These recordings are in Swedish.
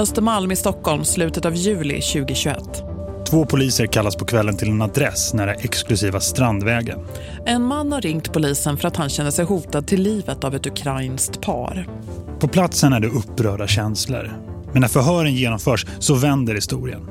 Östermalm i Stockholm slutet av juli 2021. Två poliser kallas på kvällen till en adress nära exklusiva Strandvägen. En man har ringt polisen för att han känner sig hotad till livet av ett ukrainskt par. På platsen är det upprörda känslor. Men när förhören genomförs så vänder historien.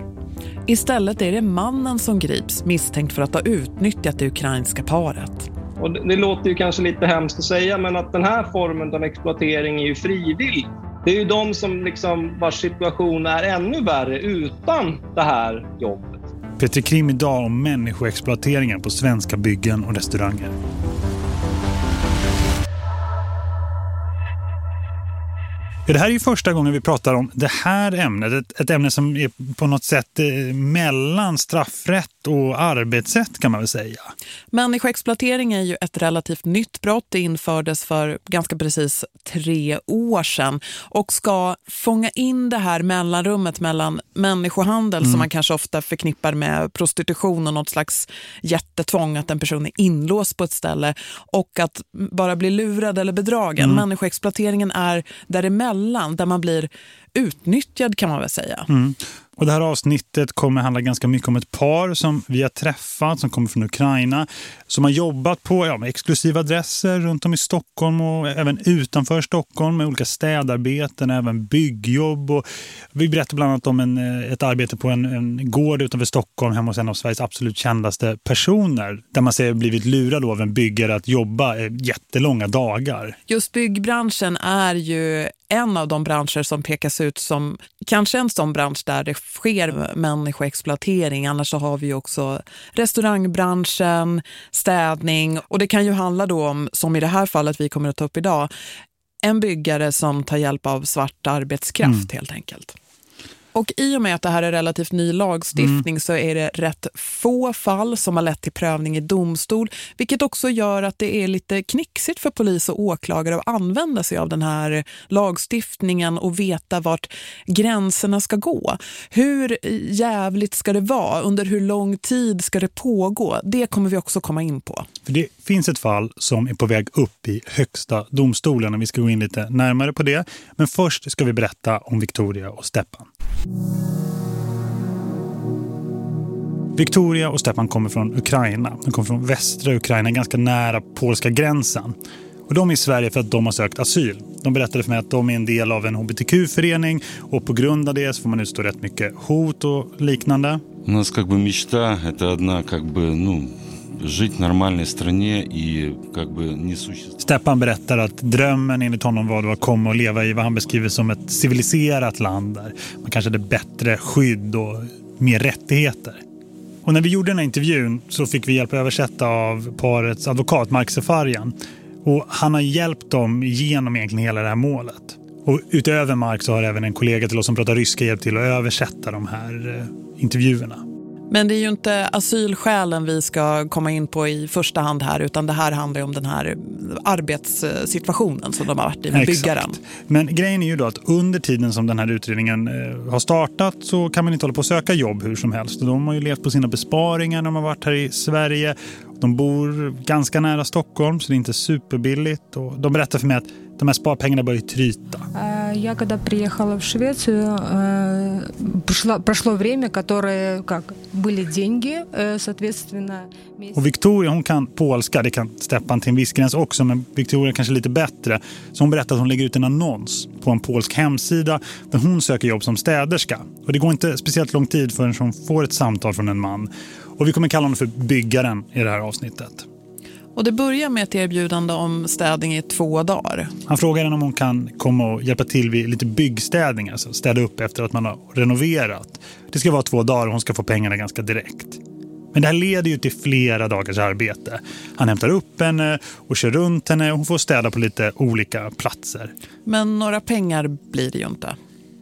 Istället är det mannen som grips misstänkt för att ha utnyttjat det ukrainska paret. Och det, det låter ju kanske lite hemskt att säga, men att den här formen av exploatering är ju frivillig. Det är ju de som liksom, vars situation är ännu värre utan det här jobbet. Peter Krim idag om människoexploateringen på svenska byggen och restauranger. Det här är ju första gången vi pratar om det här ämnet. Ett, ett ämne som är på något sätt eh, mellan straffrätt och arbetssätt kan man väl säga. Människoexploatering är ju ett relativt nytt brott. Det infördes för ganska precis tre år sedan och ska fånga in det här mellanrummet mellan människohandel mm. som man kanske ofta förknippar med prostitution och något slags jättetvång att en person är inlåst på ett ställe och att bara bli lurad eller bedragen. Mm. Människoexploateringen är däremellan där man blir utnyttjad kan man väl säga. Mm. Och det här avsnittet kommer handla ganska mycket om ett par som vi har träffat, som kommer från Ukraina, som har jobbat på ja, exklusiva adresser runt om i Stockholm och även utanför Stockholm med olika städarbeten, även byggjobb. Och vi berättar bland annat om en, eh, ett arbete på en, en gård utanför Stockholm hemma hos en av Sveriges absolut kändaste personer, där man ser blivit lurad av en byggare att jobba eh, jättelånga dagar. Just byggbranschen är ju en av de branscher som pekas ut som kanske en sån bransch där det sker människoexploatering. Annars så har vi också restaurangbranschen, städning och det kan ju handla då om, som i det här fallet vi kommer att ta upp idag, en byggare som tar hjälp av svart arbetskraft mm. helt enkelt. Och i och med att det här är relativt ny lagstiftning mm. så är det rätt få fall som har lett till prövning i domstol. Vilket också gör att det är lite knixigt för polis och åklagare att använda sig av den här lagstiftningen och veta vart gränserna ska gå. Hur jävligt ska det vara? Under hur lång tid ska det pågå? Det kommer vi också komma in på. För det finns ett fall som är på väg upp i högsta domstolen och vi ska gå in lite närmare på det. Men först ska vi berätta om Victoria och Steppan. Victoria och Stepan kommer från Ukraina. De kommer från västra Ukraina, ganska nära polska gränsen. Och de är i Sverige för att de har sökt asyl. De berättade för mig att de är en del av en hbtq-förening och på grund av det så får man utstå rätt mycket hot och liknande. У нас как бы мечта это одна как бы ну жить в нормальной стране и как бы не существовать. Steppan berättar att drömmen enligt honom var att komma och leva i vad han beskriver som ett civiliserat land där man kanske hade bättre skydd och mer rättigheter. Och när vi gjorde den här intervjun så fick vi hjälp att översätta av parets advokat Mark Sefarian. Och han har hjälpt dem igenom egentligen hela det här målet. Och utöver Mark så har även en kollega till oss som pratar ryska hjälpt till att översätta de här eh, intervjuerna. Men det är ju inte asylskälen vi ska komma in på i första hand här utan det här handlar om den här arbetssituationen som de har varit i med byggaren. Men grejen är ju då att under tiden som den här utredningen eh, har startat så kan man inte hålla på att söka jobb hur som helst. De har ju levt på sina besparingar när de har varit här i Sverige. De bor ganska nära Stockholm så det är inte superbilligt. Och de berättar för mig att de här sparpengarna börjar tryta. Я когда приехала в Швецию, прошло, прошло время, которое как были деньги, соответственно. Och Victoria, hon kan polska, det kan Steppan till en viss gräns också, men Victoria kanske lite bättre. Så hon berättar att hon lägger ut en annons på en polsk hemsida där hon söker jobb som städerska. Och det går inte speciellt lång tid förrän hon får ett samtal från en man. Och vi kommer kalla honom för byggaren i det här avsnittet. Och det börjar med ett erbjudande om städning i två dagar. Han frågar henne om hon kan komma och hjälpa till vid lite byggstädning, alltså städa upp efter att man har renoverat. Det ska vara två dagar och hon ska få pengarna ganska direkt. Men det här leder ju till flera dagars arbete. Han hämtar upp henne och kör runt henne och hon får städa på lite olika platser. Men några pengar blir det ju inte.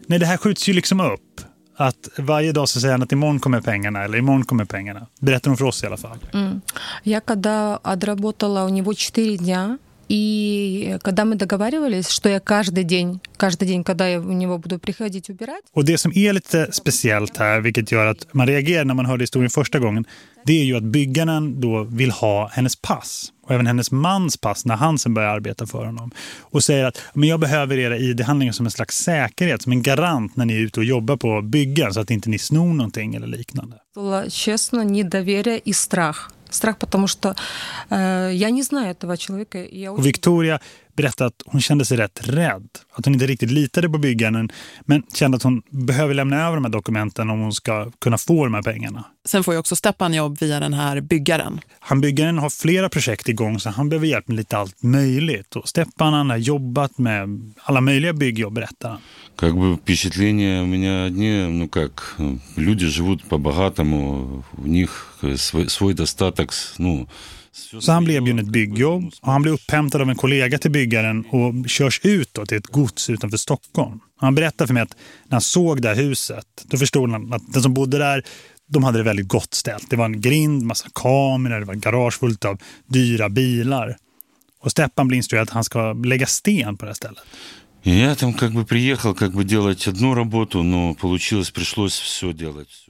Nej, det här skjuts ju liksom upp att varje dag så säger han att imorgon kommer pengarna eller imorgon kommer pengarna. Berättar hon för oss i alla fall. Mm. Я когда отработала у него 4 дня, и когда мы договаривались, что я каждый день, каждый день, когда я у него буду приходить убирать. Och det som är lite speciellt här, vilket gör att man reagerar när man hörde historien första gången, det är ju att byggaren då vill ha hennes pass. och även hennes mans pass när han sen börjar arbeta för honom. Och säger att men jag behöver era ID-handlingar som en slags säkerhet, som en garant när ni är ute och jobbar på byggen så att inte ni snor någonting eller liknande. Честно, недоверие и страх. Страх, потому что э, я не знаю этого человека. Я Victoria berättar att hon kände sig rätt rädd. Att hon inte riktigt litade på byggaren men kände att hon behöver lämna över de här dokumenten om hon ska kunna få de här pengarna. Sen får ju också Steppan jobb via den här byggaren. Han byggaren har flera projekt igång så han behöver hjälp med lite allt möjligt. Och Steppan han har jobbat med alla möjliga byggjobb, berättar han. Как бы впечатления у меня одни, ну как, люди живут по-богатому, у них свой, свой достаток, ну, så han blir erbjuden ett byggjobb och han blir upphämtad av en kollega till byggaren och körs ut då till ett gods utanför Stockholm. Han berättar för mig att när han såg det här huset, då förstod han att den som bodde där, de hade det väldigt gott ställt. Det var en grind, massa kameror, det var ett garage fullt av dyra bilar. Och Steppan blir instruerad att han ska lägga sten på det här stället.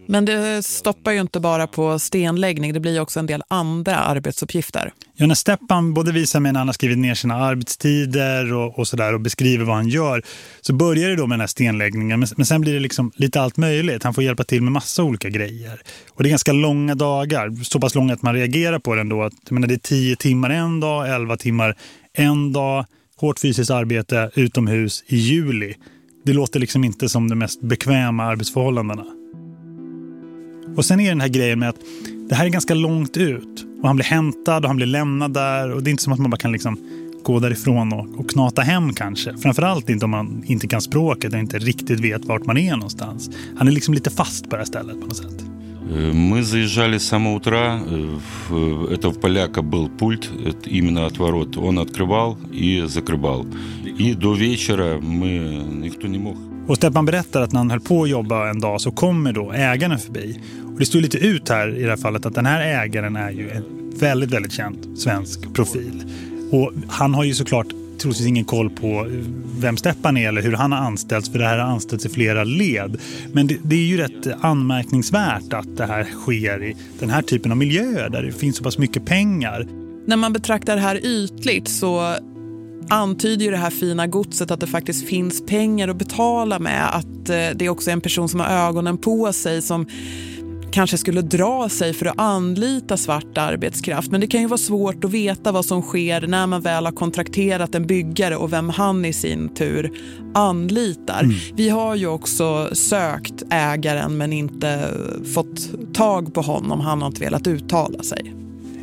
Men det stoppar ju inte bara på stenläggning, det blir också en del andra arbetsuppgifter. Ja, när Steppan både visar mig när han har skrivit ner sina arbetstider och, och sådär och beskriver vad han gör så börjar det då med den här stenläggningen men, men sen blir det liksom lite allt möjligt. Han får hjälpa till med massa olika grejer. Och det är ganska långa dagar, så pass långa att man reagerar på den då. Jag menar, det är tio timmar en dag, 11 timmar en dag hårt fysiskt arbete utomhus i juli. Det låter liksom inte som de mest bekväma arbetsförhållandena. Och sen är den här grejen med att det här är ganska långt ut. Och han blir hämtad och han blir lämnad där. Och det är inte som att man bara kan liksom gå därifrån och, och knata hem kanske. Framförallt inte om man inte kan språket och inte riktigt vet vart man är någonstans. Han är liksom lite fast på det här stället på något sätt. Э, мы заезжали с самого утра, э, это в поляка был пульт, именно от ворот. Он открывал и закрывал. И до вечера мы, никто не мог. Och Steppan berättar att när han höll på att jobba en dag så kommer då ägaren förbi. Och det står lite ut här i det här fallet att den här ägaren är ju en väldigt, väldigt känd svensk profil. Och han har ju såklart troligtvis ingen koll på vem Steppan är eller hur han har anställts för det här har anställts i flera led. Men det, det, är ju rätt anmärkningsvärt att det här sker i den här typen av miljöer där det finns så pass mycket pengar. När man betraktar det här ytligt så antyder ju det här fina godset att det faktiskt finns pengar att betala med. Att eh, det är också en person som har ögonen på sig som kanske skulle dra sig för att anlita svart arbetskraft. Men det kan ju vara svårt att veta vad som sker när man väl har kontrakterat en byggare och vem han i sin tur anlitar. Mm. Vi har ju också sökt ägaren men inte fått tag på honom. Han har inte velat uttala sig.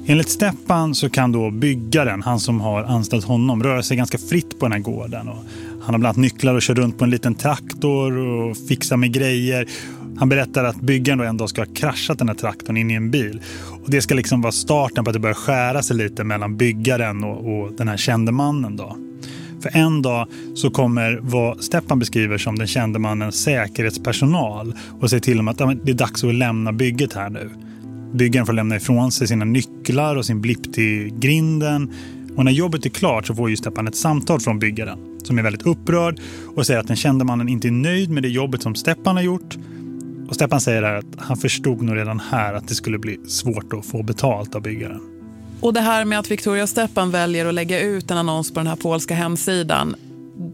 Enligt Steppan så kan då byggaren, han som har anställt honom, röra sig ganska fritt på den här gården. Och han har bland annat nycklar och kör runt på en liten traktor och fixar med grejer. Han berättar att byggaren då en dag ska ha kraschat den här traktorn in i en bil. Och det ska liksom vara starten på att det börjar skära sig lite mellan byggaren och, och den här kände mannen då. För en dag så kommer vad Steppan beskriver som den kände mannens säkerhetspersonal och säger till dem att det är dags att lämna bygget här nu. Byggaren får lämna ifrån sig sina nycklar och sin blipp till grinden. Och när jobbet är klart så får ju Steppan ett samtal från byggaren som är väldigt upprörd och säger att den kände mannen inte är nöjd med det jobbet som Steppan har gjort och Steppan säger att han förstod nog redan här att det skulle bli svårt att få betalt av byggaren. Och det här med att Victoria Steppan väljer att lägga ut en annons på den här polska hemsidan.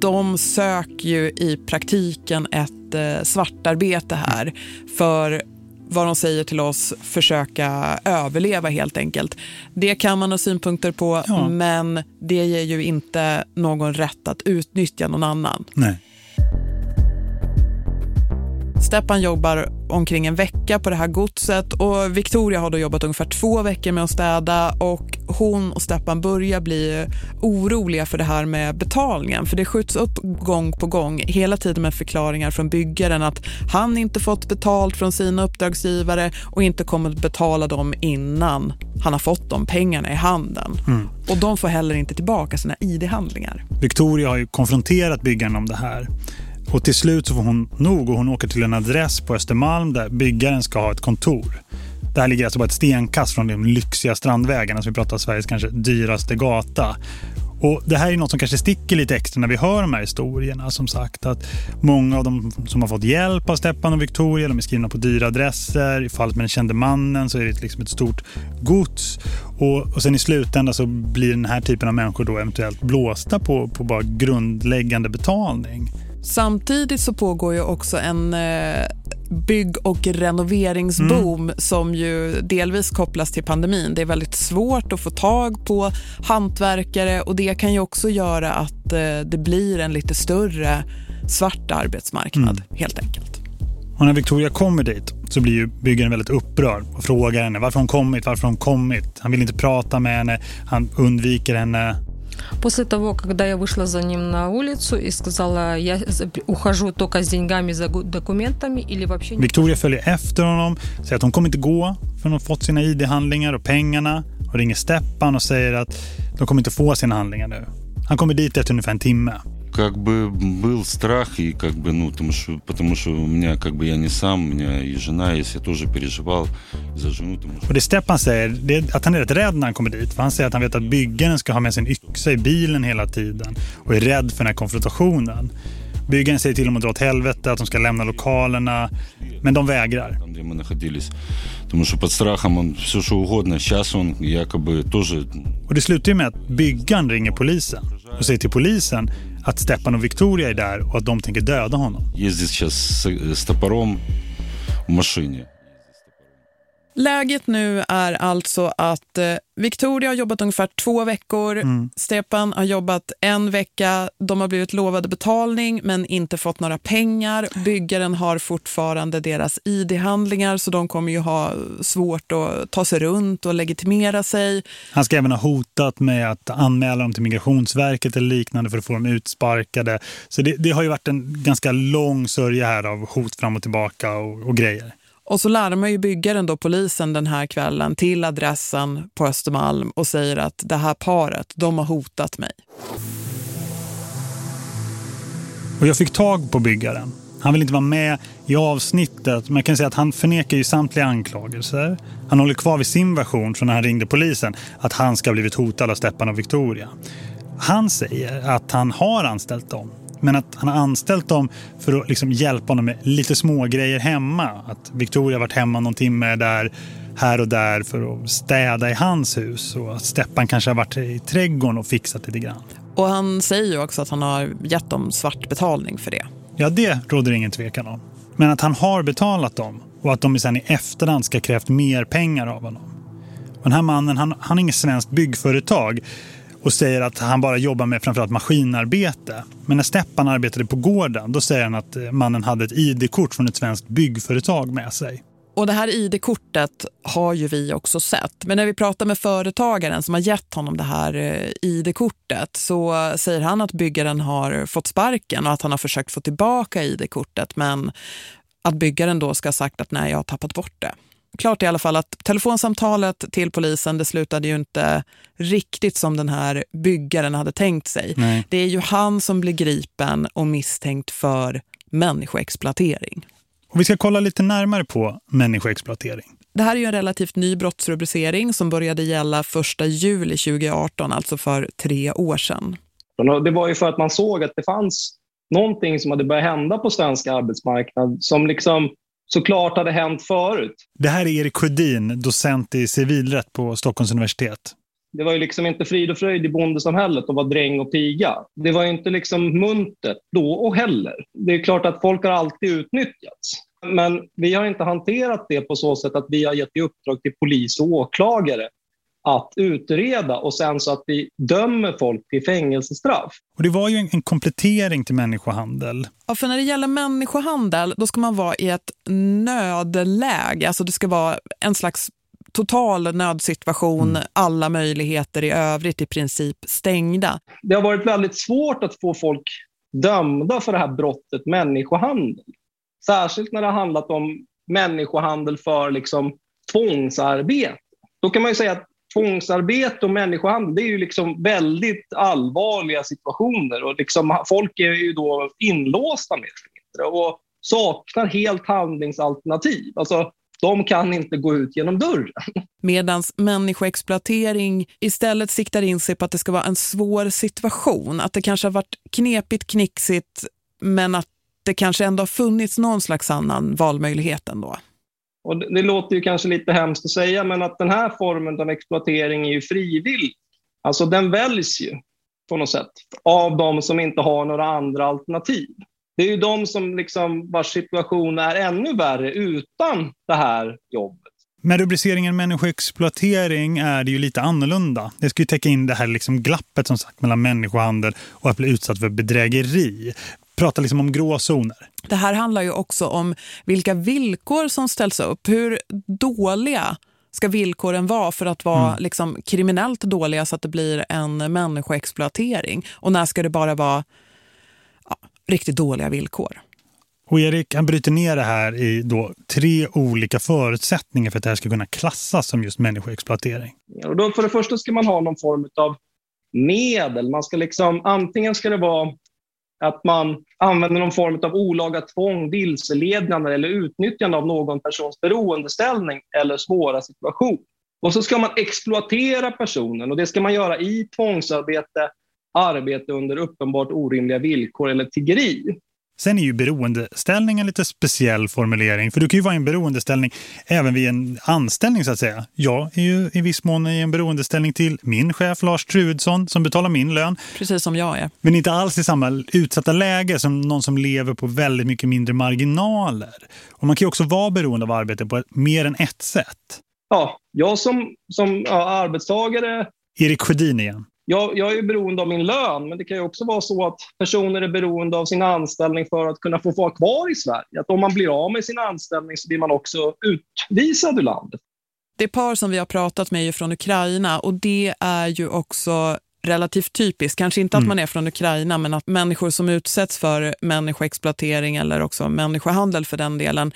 De söker ju i praktiken ett eh, svartarbete här för vad de säger till oss försöka överleva helt enkelt. Det kan man ha synpunkter på ja. men det ger ju inte någon rätt att utnyttja någon annan. Nej. Steppan jobbar omkring en vecka på det här godset och Victoria har då jobbat ungefär två veckor med att städa och hon och Steppan börjar bli oroliga för det här med betalningen för det skjuts upp gång på gång hela tiden med förklaringar från byggaren att han inte fått betalt från sina uppdragsgivare och inte kommer att betala dem innan han har fått de pengarna i handen. Mm. Och de får heller inte tillbaka sina ID-handlingar. Victoria har ju konfronterat byggaren om det här. Och till slut så får hon nog och hon åker till en adress på Östermalm där byggaren ska ha ett kontor. Det här ligger alltså bara ett stenkast från de lyxiga strandvägarna som vi pratar om Sveriges kanske dyraste gata. Och det här är något som kanske sticker lite extra när vi hör de här historierna. Som sagt att många av dem som har fått hjälp av Steppan och Victoria, de är skrivna på dyra adresser. I fallet med den kände mannen så är det liksom ett stort gods. Och, och sen i slutändan så blir den här typen av människor då eventuellt blåsta på, på bara grundläggande betalning. Samtidigt så pågår ju också en eh, bygg- och renoveringsboom mm. som ju delvis kopplas till pandemin. Det är väldigt svårt att få tag på hantverkare och det kan ju också göra att eh, det blir en lite större svart arbetsmarknad mm. helt enkelt. Och när Victoria kommer dit så blir ju byggaren väldigt upprörd och frågar henne varför hon kommit, varför hon kommit. Han vill inte prata med henne, han undviker henne После того, когда я вышла за ним на улицу и сказала, я ухожу только с деньгами за документами или вообще... Victoria följer efter honom, säger att hon kommer inte gå för hon har fått sina ID-handlingar och pengarna och ringer Steppan och säger att de kommer inte få sina handlingar nu. Han kommer dit efter ungefär en timme. как бы был страх, и как бы, ну, потому что, потому что у меня, как бы, я не сам, у меня и жена есть, я тоже переживал за жену. Потому что... Och det Steppan säger, det är att han är rätt rädd när han kommer dit. För han säger att han vet att byggaren ska ha med sin yxa i bilen hela tiden och är rädd för den här konfrontationen. Byggaren säger till dem att dra åt helvete, att de ska lämna lokalerna, men de vägrar. Потому что под страхом он все что угодно. Сейчас он якобы тоже... Och det slutar ju med att byggaren ringer polisen och säger till polisen att Steppan och Victoria är där och att de tänker döda honom. Ездит сейчас с топором в машине. Läget nu är alltså att eh, Victoria har jobbat ungefär två veckor. Mm. Stepan har jobbat en vecka. De har blivit lovade betalning men inte fått några pengar. Byggaren har fortfarande deras ID-handlingar så de kommer ju ha svårt att ta sig runt och legitimera sig. Han ska även ha hotat med att anmäla dem till Migrationsverket eller liknande för att få dem utsparkade. Så det, det har ju varit en ganska lång sörja här av hot fram och tillbaka och, och grejer. Och så larmar ju byggaren då polisen den här kvällen till adressen på Östermalm och säger att det här paret, de har hotat mig. Och jag fick tag på byggaren. Han vill inte vara med i avsnittet men jag kan säga att han förnekar ju samtliga anklagelser. Han håller kvar vid sin version från när han ringde polisen att han ska ha blivit hotad av Steppan och Victoria. Han säger att han har anställt dem men att han har anställt dem för att liksom hjälpa honom med lite små grejer hemma. Att Victoria har varit hemma någon timme där här och där för att städa i hans hus. Och att Steppan kanske har varit i trädgården och fixat lite grann. Och han säger ju också att han har gett dem svart betalning för det. Ja, det råder ingen tvekan om. Men att han har betalat dem och att de sen i efterhand ska krävt mer pengar av honom. Och den här mannen, han, han har inget svenskt byggföretag och säger att han bara jobbar med framförallt maskinarbete. Men när Steppan arbetade på gården då säger han att eh, mannen hade ett ID-kort från ett svenskt byggföretag med sig. Och det här ID-kortet har ju vi också sett. Men när vi pratar med företagaren som har gett honom det här eh, ID-kortet så säger han att byggaren har fått sparken och att han har försökt få tillbaka ID-kortet men att byggaren då ska ha sagt att nej, jag har tappat bort det klart i alla fall att telefonsamtalet till polisen det slutade ju inte riktigt som den här byggaren hade tänkt sig. Nej. Det är ju han som blir gripen och misstänkt för människoexploatering. Och vi ska kolla lite närmare på människoexploatering. Det här är ju en relativt ny brottsrubricering som började gälla 1 juli 2018, alltså för tre år sedan. Det var ju för att man såg att det fanns någonting som hade börjat hända på svensk arbetsmarknad som liksom såklart hade hänt förut. Det här är Erik Sjödin, docent i civilrätt på Stockholms universitet. Det var ju liksom inte frid och fröjd i bondesamhället att vara dräng och piga. Det var ju inte liksom muntet då och heller. Det är klart att folk har alltid utnyttjats. Men vi har inte hanterat det på så sätt att vi har gett i uppdrag till polis och åklagare att utreda och sen så att vi dömer folk till fängelsestraff. Och det var ju en, komplettering till människohandel. Ja, för när det gäller människohandel då ska man vara i ett nödläge. Alltså det ska vara en slags total nödsituation, mm. alla möjligheter i övrigt i princip stängda. Det har varit väldigt svårt att få folk dömda för det här brottet människohandel. Särskilt när det har handlat om människohandel för liksom tvångsarbete. Då kan man ju säga att tvångsarbete och människohandel, det är ju liksom väldigt allvarliga situationer och liksom, folk är ju då inlåsta mer och saknar helt handlingsalternativ. Alltså, de kan inte gå ut genom dörren. Medan människoexploatering istället siktar in sig på att det ska vara en svår situation. Att det kanske har varit knepigt, knixigt men att det kanske ändå har funnits någon slags annan valmöjlighet ändå. Och det, det låter ju kanske lite hemskt att säga, men att den här formen av exploatering är ju frivillig. Alltså den väljs ju på något sätt av de som inte har några andra alternativ. Det är ju de som liksom, vars situation är ännu värre utan det här jobbet. Med rubriceringen människoexploatering är det ju lite annorlunda. Det ska ju täcka in det här liksom glappet som sagt mellan människohandel och att bli utsatt för bedrägeri. Prata liksom om gråzoner. Det här handlar ju också om vilka villkor som ställs upp. Hur dåliga ska villkoren vara för att vara mm. liksom kriminellt dåliga så att det blir en människoexploatering? Och när ska det bara vara ja, riktigt dåliga villkor? Och Erik han bryter ner det här i då tre olika förutsättningar för att det här ska kunna klassas som just människoexploatering. Och då för det första ska man ha någon form av medel. Man ska liksom, antingen ska det vara att man använder någon form av olaga tvång, vilseledande eller utnyttjande av någon persons beroendeställning eller svåra situation. Och så ska man exploatera personen och det ska man göra i tvångsarbete, arbete under uppenbart orimliga villkor eller tiggeri. Sen är ju beroendeställning en lite speciell formulering. För du kan ju vara i en beroendeställning även vid en anställning så att säga. Jag är ju i viss mån i en beroendeställning till min chef Lars Trudsson som betalar min lön. Precis som jag är. Men inte alls i samma utsatta läge som någon som lever på väldigt mycket mindre marginaler. Och man kan ju också vara beroende av arbete på mer än ett sätt. Ja, jag som, som ja, arbetstagare... Erik Sjödin igen jag, jag är beroende av min lön, men det kan ju också vara så att personer är beroende av sin anställning för att kunna få vara kvar i Sverige. Att om man blir av med sin anställning så blir man också utvisad ur landet. Det par som vi har pratat med är från Ukraina och det är ju också relativt typiskt. Kanske inte att mm. man är från Ukraina men att människor som utsätts för människoexploatering eller också människohandel för den delen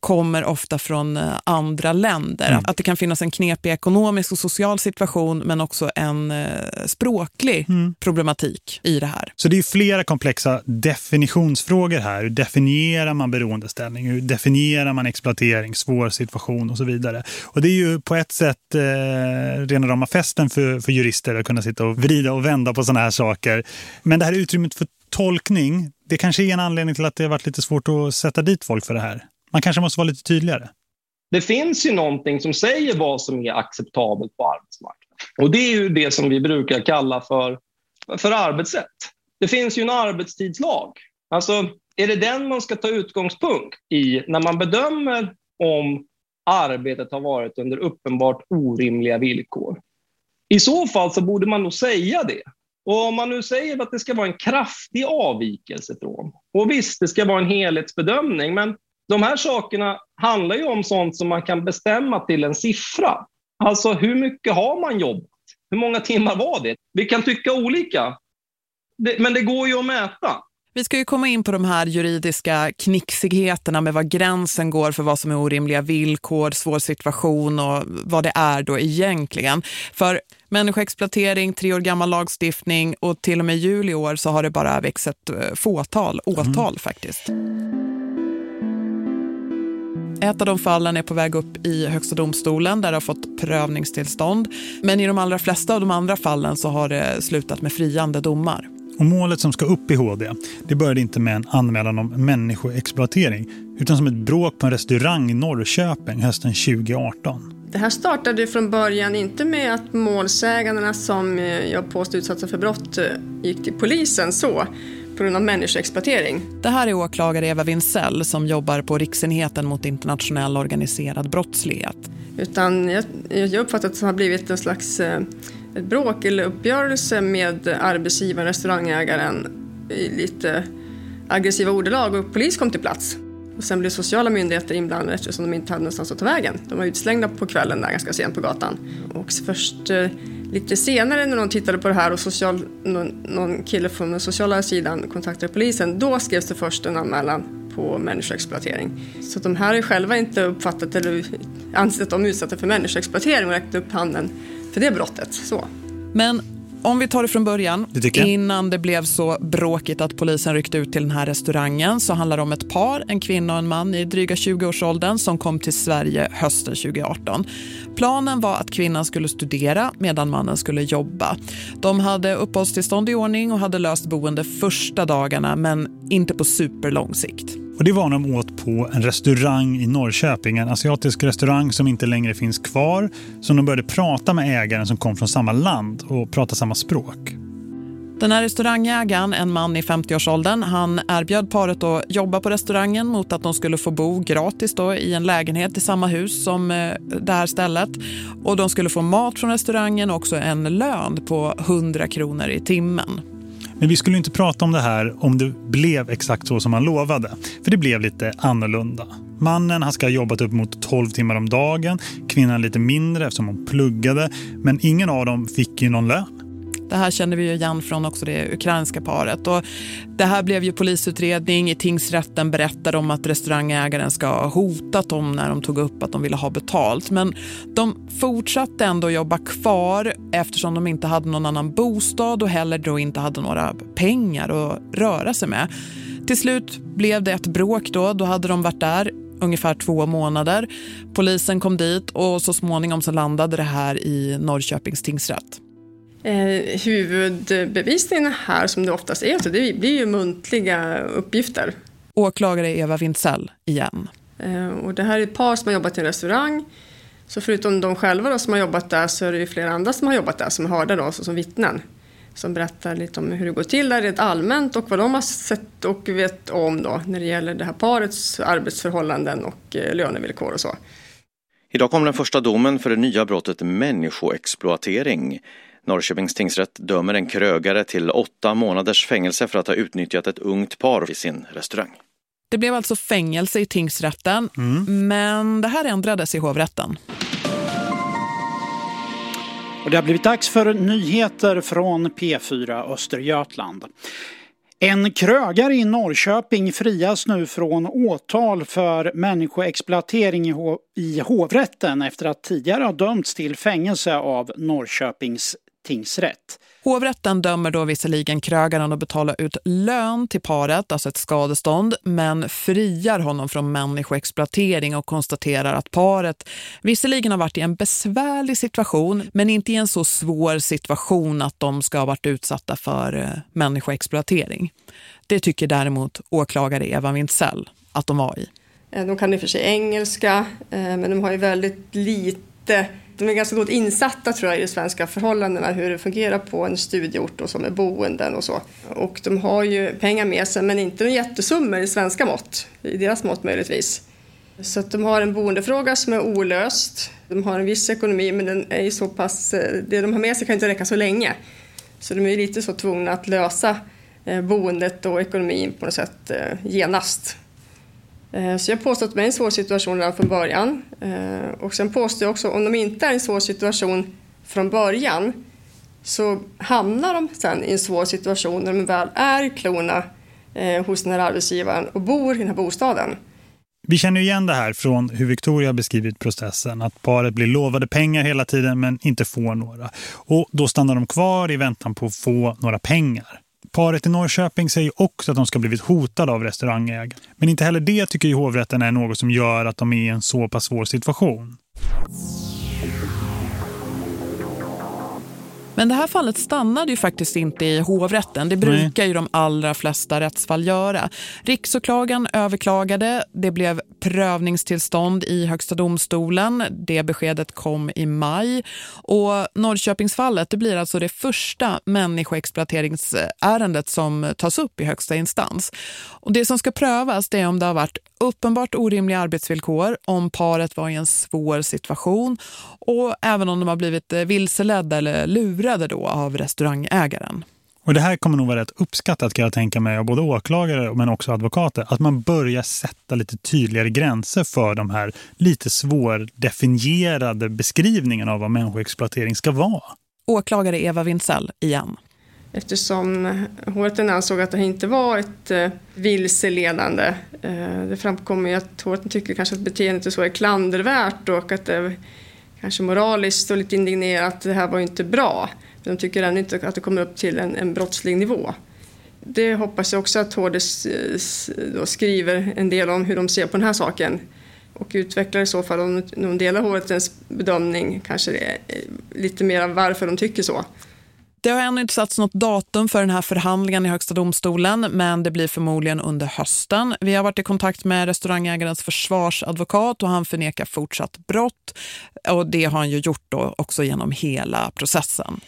kommer ofta från eh, andra länder. Mm. Att det kan finnas en knepig ekonomisk och social situation men också en eh, språklig mm. problematik i det här. Så det är flera komplexa definitionsfrågor här. Hur definierar man beroendeställning? Hur definierar man exploatering, svår situation och så vidare? Och det är ju på ett sätt eh, rena rama festen för, för jurister att kunna sitta och vrida och vända på sådana här saker. Men det här utrymmet för tolkning, det kanske är en anledning till att det har varit lite svårt att sätta dit folk för det här. Man kanske måste vara lite tydligare. Det finns ju någonting som säger vad som är acceptabelt på arbetsmarknaden. Och det är ju det som vi brukar kalla för, för arbetssätt. Det finns ju en arbetstidslag. Alltså, är det den man ska ta utgångspunkt i när man bedömer om arbetet har varit under uppenbart orimliga villkor? I så fall så borde man nog säga det. Och om man nu säger att det ska vara en kraftig avvikelse från, och visst, det ska vara en helhetsbedömning, men de här sakerna handlar ju om sånt som man kan bestämma till en siffra. Alltså hur mycket har man jobbat? Hur många timmar var det? Vi kan tycka olika, men det går ju att mäta. Vi ska ju komma in på de här juridiska knixigheterna med vad gränsen går för vad som är orimliga villkor, svår situation och vad det är då egentligen. För människoexploatering, tre år gammal lagstiftning och till och med juli år så har det bara växt ett eh, fåtal, åtal mm. faktiskt. Ett av de fallen är på väg upp i Högsta domstolen där det har fått prövningstillstånd. Men i de allra flesta av de andra fallen så har det slutat med friande domar. Och målet som ska upp i HD, det började inte med en anmälan om människoexploatering utan som ett bråk på en restaurang i Norrköping hösten 2018. Det här startade från början inte med att målsägandena som jag påstod utsatta för brott gick till polisen så på grund av människoexploatering. Det här är åklagare Eva Winsell som jobbar på Riksenheten mot internationell organiserad brottslighet. Utan jag, jag uppfattar att det har blivit en slags eh, ett bråk eller uppgörelse med arbetsgivaren, restaurangägaren i lite aggressiva ordalag och polis kom till plats. Och sen blev sociala myndigheter inblandade eftersom de inte hade någonstans att ta vägen. De var utslängda på kvällen där ganska sent på gatan. Och först eh, lite senare när de tittade på det här och social, någon, någon kille från den sociala sidan kontaktade polisen, då skrevs det först en anmälan på människoexploatering. Så de här har själva inte uppfattat eller ansett att de är utsatta för människoexploatering och räckt upp handen för det brottet. Så. Men om vi tar det från början, det innan det blev så bråkigt att polisen ryckte ut till den här restaurangen så handlar det om ett par, en kvinna och en man i dryga 20-årsåldern som kom till Sverige hösten 2018. Planen var att kvinnan skulle studera medan mannen skulle jobba. De hade uppehållstillstånd i ordning och hade löst boende första dagarna men inte på superlång sikt. Och det var när de åt på en restaurang i Norrköping, en asiatisk restaurang som inte längre finns kvar. Så de började prata med ägaren som kom från samma land och prata samma språk. Den här restaurangägaren, en man i 50-årsåldern, han erbjöd paret att jobba på restaurangen mot att de skulle få bo gratis då i en lägenhet i samma hus som eh, det här stället. Och de skulle få mat från restaurangen och också en lön på 100 kronor i timmen. Men vi skulle inte prata om det här om det blev exakt så som han lovade. För det blev lite annorlunda. Mannen han ska ha jobbat upp mot 12 timmar om dagen. Kvinnan lite mindre eftersom hon pluggade. Men ingen av dem fick ju någon lön. Det här känner vi ju igen från också det ukrainska paret. Och det här blev ju polisutredning. I tingsrätten berättade om att restaurangägaren ska ha hotat dem när de tog upp att de ville ha betalt. Men de fortsatte ändå jobba kvar eftersom de inte hade någon annan bostad och heller då inte hade några pengar att röra sig med. Till slut blev det ett bråk då. Då hade de varit där ungefär två månader. Polisen kom dit och så småningom så landade det här i Norrköpings tingsrätt. Eh, huvudbevisningen här, som det oftast är, så det blir ju muntliga uppgifter. Åklagare Eva Wintzell igen. Eh, och det här är ett par som har jobbat i en restaurang. Så förutom de själva då, som har jobbat där så är det ju flera andra som har jobbat där som hörde då, som vittnen. Som berättar lite om hur det går till där rent allmänt och vad de har sett och vet om då när det gäller det här parets arbetsförhållanden och eh, lönevillkor och så. Idag kom den första domen för det nya brottet människoexploatering. Norrköpings tingsrätt dömer en krögare till åtta månaders fängelse för att ha utnyttjat ett ungt par vid sin restaurang. Det blev alltså fängelse i tingsrätten, mm. men det här ändrades i hovrätten. Och det har blivit dags för nyheter från P4 Östergötland. En krögare i Norrköping frias nu från åtal för människoexploatering i hovrätten efter att tidigare ha dömts till fängelse av Norrköpings tingsrätt. Hovrätten dömer då visserligen krögaren att betala ut lön till paret, alltså ett skadestånd, men friar honom från människoexploatering och konstaterar att paret visserligen har varit i en besvärlig situation, men inte i en så svår situation att de ska ha varit utsatta för eh, människoexploatering. Det tycker däremot åklagare Eva Wintzell att de var i. Eh, de kan i och för sig engelska, eh, men de har ju väldigt lite de är ganska gott insatta tror jag i de svenska förhållandena, hur det fungerar på en studieort och så med boenden och så. Och de har ju pengar med sig men inte några jättesummor i svenska mått, i deras mått möjligtvis. Så att de har en boendefråga som är olöst. De har en viss ekonomi men den är ju så pass, eh, det de har med sig kan inte räcka så länge. Så de är lite så tvungna att lösa eh, boendet och ekonomin på något sätt eh, genast. Eh, så jag påstår att de är i en svår situation redan från början. Eh, och sen påstår jag också om de inte är i en svår situation från början så hamnar de sen i en svår situation när de väl är klona eh, hos den här arbetsgivaren och bor i den här bostaden. Vi känner igen det här från hur Victoria beskrivit processen. Att paret blir lovade pengar hela tiden men inte får några. Och då stannar de kvar i väntan på att få några pengar. Paret i Norrköping säger också att de ska blivit hotade av restaurangägaren. Men inte heller det tycker ju hovrätten är något som gör att de är i en så pass svår situation. Men det här fallet stannade ju faktiskt inte i hovrätten. Det brukar Nej. ju de allra flesta rättsfall göra. Riksåklagaren överklagade. Det blev prövningstillstånd i högsta domstolen. Det beskedet kom i maj. Och Norrköpingsfallet det blir alltså det första människoexploateringsärendet som tas upp i högsta instans. Och det som ska prövas är om det har varit uppenbart orimliga arbetsvillkor, om paret var i en svår situation och även om de har blivit vilseledda eller lurade då av restaurangägaren. Och det här kommer nog vara rätt uppskattat kan jag tänka mig av både åklagare men också advokater. Att man börjar sätta lite tydligare gränser för de här lite svårdefinierade beskrivningarna av vad människoexploatering ska vara. Åklagare Eva Wintzell igen. Eftersom hovrätten ansåg att det inte var ett eh, vilseledande. Eh, det framkommer ju att hovrätten tycker kanske att beteendet är så är klandervärt och att det kanske moraliskt och lite indignerat att det här var inte bra. De tycker ännu inte att det kommer upp till en, en brottslig nivå. Det hoppas jag också att HD skriver en del om hur de ser på den här saken och utvecklar i så fall om de delar hovrättens bedömning kanske eh, lite mer varför de tycker så. Det har ännu inte satts något datum för den här förhandlingen i Högsta domstolen men det blir förmodligen under hösten. Vi har varit i kontakt med restaurangägarens försvarsadvokat och han förnekar fortsatt brott och det har han ju gjort då också genom hela processen.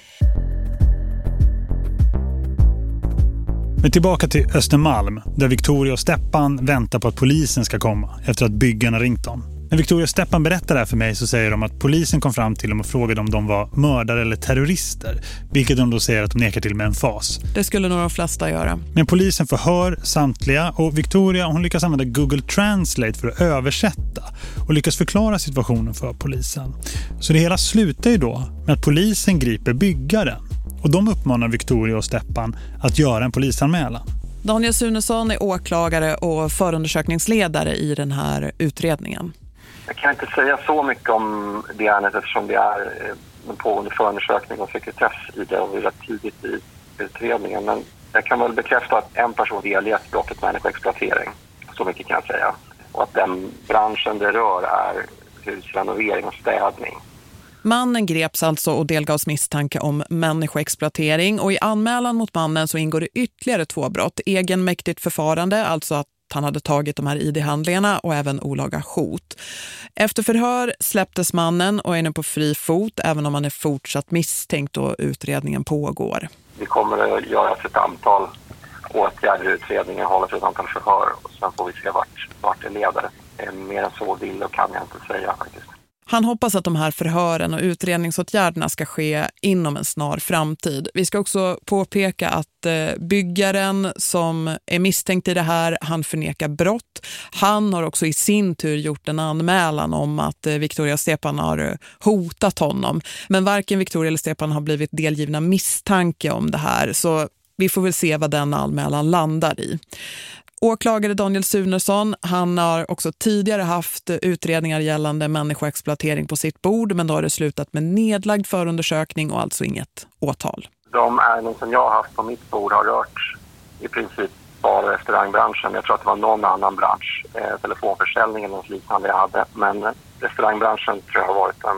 Men tillbaka till Östermalm där Victoria och Steppan väntar på att polisen ska komma efter att byggarna ringt dem. När Victoria och Steppan berättar det här för mig så säger de att polisen kom fram till dem och frågade om de var mördare eller terrorister. Vilket de då säger att de nekar till med en fas. Det skulle nog de flesta göra. Men polisen förhör samtliga och Victoria hon lyckas använda Google Translate för att översätta och lyckas förklara situationen för polisen. Så det hela slutar ju då med att polisen griper byggaren. Och de uppmanar Victoria och Steppan att göra en polisanmälan. Daniel Sunesson är åklagare och förundersökningsledare i den här utredningen. Jag kan inte säga så mycket om det ärendet eftersom det är eh, en pågående förundersökning och sekretess i det och vi är rätt tidigt i utredningen. Men jag kan väl bekräfta att en person delgett brottet människoexploatering. Så mycket kan jag säga. Och att den branschen det rör är husrenovering och städning. Mannen greps alltså och delgavs misstanke om människoexploatering och i anmälan mot mannen så ingår det ytterligare två brott. Egenmäktigt förfarande, alltså att han hade tagit de här ID-handlingarna och även olaga hot. Efter förhör släpptes mannen och är nu på fri fot även om han är fortsatt misstänkt och utredningen pågår. Vi kommer att göra ett antal åtgärder i utredningen, hålla ett antal förhör och sen får vi se vart, vart det leder. Mer än så vill och kan jag inte säga faktiskt. Han hoppas att de här förhören och utredningsåtgärderna ska ske inom en snar framtid. Vi ska också påpeka att eh, byggaren som är misstänkt i det här, han förnekar brott. Han har också i sin tur gjort en anmälan om att eh, Victoria och Stepan har eh, hotat honom. Men varken Victoria eller Stepan har blivit delgivna misstanke om det här så vi får väl se vad den anmälan landar i. Åklagare Daniel Sunesson, han har också tidigare haft utredningar gällande människoexploatering på sitt bord men då har det slutat med nedlagd förundersökning och alltså inget åtal. De ärenden som jag har haft på mitt bord har rört i princip bara restaurangbranschen. Jag tror att det var någon annan bransch, eh, telefonförsäljning eller något liknande jag hade. Men restaurangbranschen tror jag har varit den,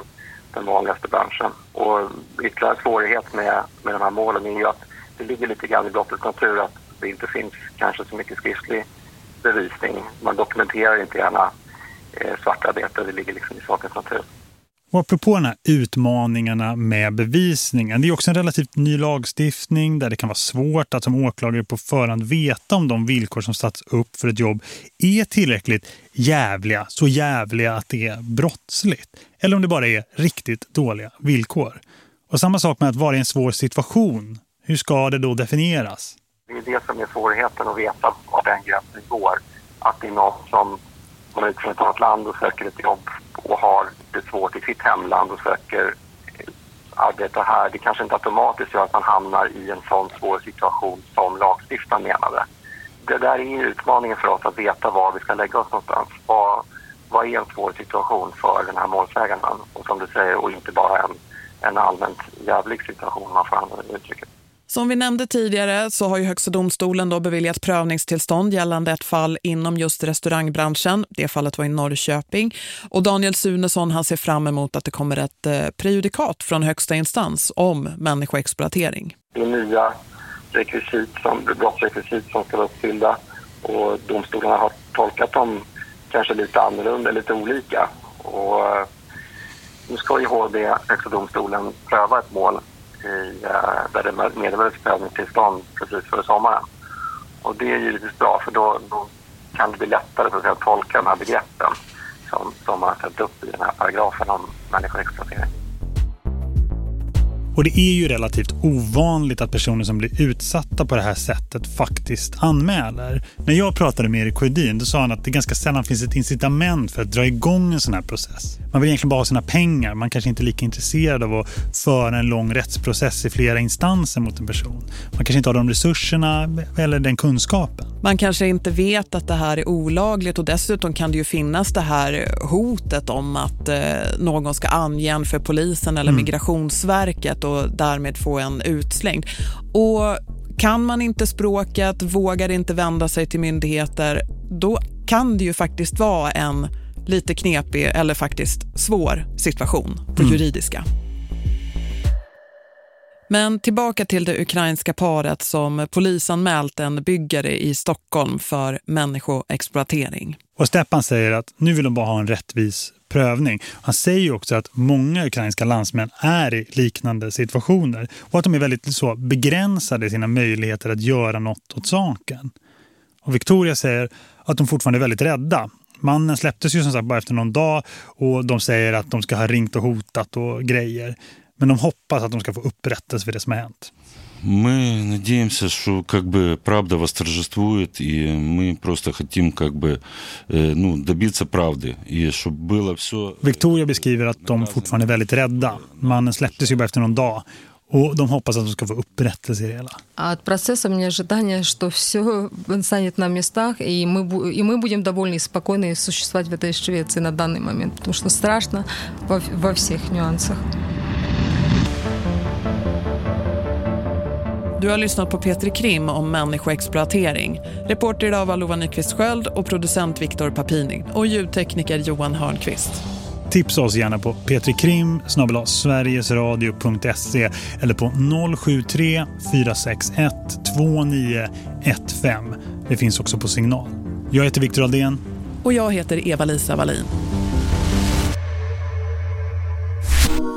den vanligaste branschen. Och ytterligare svårighet med, med de här målen är ju att det ligger lite grann i brottets natur att det inte finns kanske så mycket skriftlig bevisning. Man dokumenterar inte gärna eh, svartarbete, det ligger liksom i sakens natur. Och apropå den här utmaningarna med bevisningen, det är också en relativt ny lagstiftning där det kan vara svårt att som åklagare på förhand veta om de villkor som satts upp för ett jobb är tillräckligt jävliga, så jävliga att det är brottsligt. Eller om det bara är riktigt dåliga villkor. Och samma sak med att vara i en svår situation. Hur ska det då definieras? Det är det som är svårigheten att veta var den gränsen går. Att det är någon som kommer ut från ett annat land och söker ett jobb och har det svårt i sitt hemland och söker eh, arbeta här. Det kanske inte automatiskt gör att man hamnar i en sån svår situation som lagstiftaren menade. Det där är utmaningen för oss att veta var vi ska lägga oss någonstans. Vad, vad är en svår situation för den här målsäganden Och som du säger, och inte bara en, en allmänt jävlig situation, man får använda uttrycket. Som vi nämnde tidigare så har ju Högsta domstolen då beviljat prövningstillstånd gällande ett fall inom just restaurangbranschen. Det fallet var i Norrköping. Och Daniel Sunesson han ser fram emot att det kommer ett eh, prejudikat från högsta instans om människoexploatering. Det är nya rekvisit som, brottsrekvisit som ska vara uppfyllda och domstolarna har tolkat dem kanske lite annorlunda, lite olika. Och eh, nu ska ju HD, Högsta domstolen, pröva ett mål i, eh, där det meddelades prövningstillstånd precis före sommaren. Och det är givetvis bra för då, då kan det bli lättare för att, att tolka de här begreppen som, som man har ställt upp i den här paragrafen om människoexploatering. Och det är ju relativt ovanligt att personer som blir utsatta på det här sättet faktiskt anmäler. När jag pratade med Erik Sjödin då sa han att det ganska sällan finns ett incitament för att dra igång en sån här process. Man vill egentligen bara ha sina pengar. Man kanske inte är lika intresserad av att föra en lång rättsprocess i flera instanser mot en person. Man kanske inte har de resurserna eller den kunskapen. Man kanske inte vet att det här är olagligt och dessutom kan det ju finnas det här hotet om att eh, någon ska ange för polisen eller mm. Migrationsverket språket och därmed få en utslängd. Och kan man inte språket, vågar inte vända sig till myndigheter, då kan det ju faktiskt vara en lite knepig eller faktiskt svår situation på mm. juridiska. Men tillbaka till det ukrainska paret som polisanmält en byggare i Stockholm för människoexploatering. Och Steppan säger att nu vill de bara ha en rättvis prövning. Han säger också att många ukrainska landsmän är i liknande situationer och att de är väldigt så begränsade i sina möjligheter att göra något åt saken. Och Victoria säger att de fortfarande är väldigt rädda. Mannen släpptes ju som sagt bara efter någon dag och de säger att de ska ha ringt och hotat och grejer. Men de hoppas att de ska få upprättelse för det som har hänt. Мы надеемся, что как бы правда восторжествует, и мы просто хотим как бы ну, добиться правды. И чтобы было все... Victoria beskriver att de fortfarande är väldigt rädda. Mannen släpptes ju bara efter någon dag. Och de hoppas att de ska få upprättelse i det hela. От процесса у меня ожидание, что все станет на местах, и мы, и мы будем довольны и спокойно существовать в этой Швеции на данный момент, потому что страшно во, во всех нюансах. Du har lyssnat på Petri Krim om människoexploatering. Reporter idag var Lova Nyqvist Sköld och producent Viktor Papini och ljudtekniker Johan Hörnqvist. Tipsa oss gärna på petrikrim sverigesradio.se eller på 073 461 2915. Det finns också på signal. Jag heter Viktor Aldén. Och jag heter Eva-Lisa Wallin.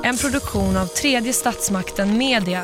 En produktion av tredje statsmakten Media